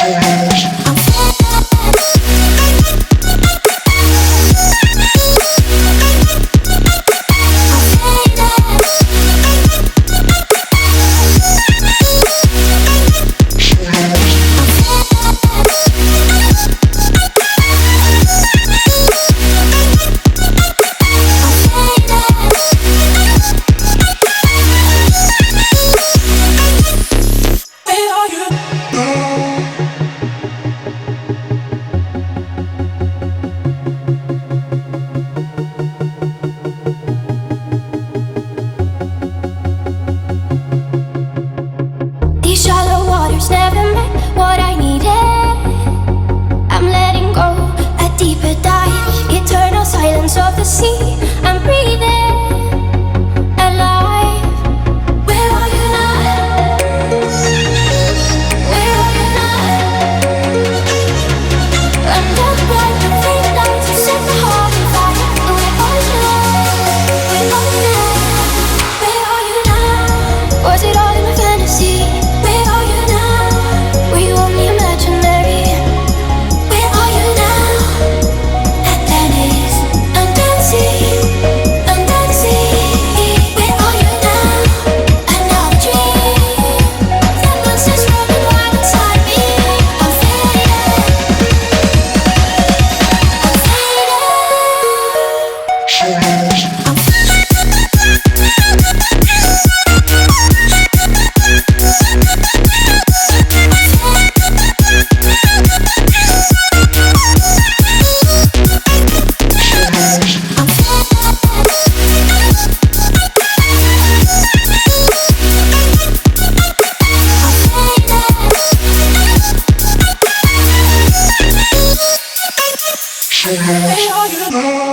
change. You?